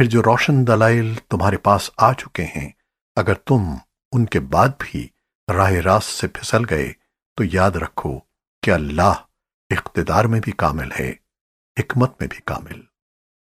फिर जो रोशन दलाइल तुम्हारे पास आ चुके हैं, अगर तुम उनके बाद भी राह रास्त से फिसल गए तो याद रखो कि अल्लाह इख्तिदार में भी कामिल है, हिकमत में भी कामिल।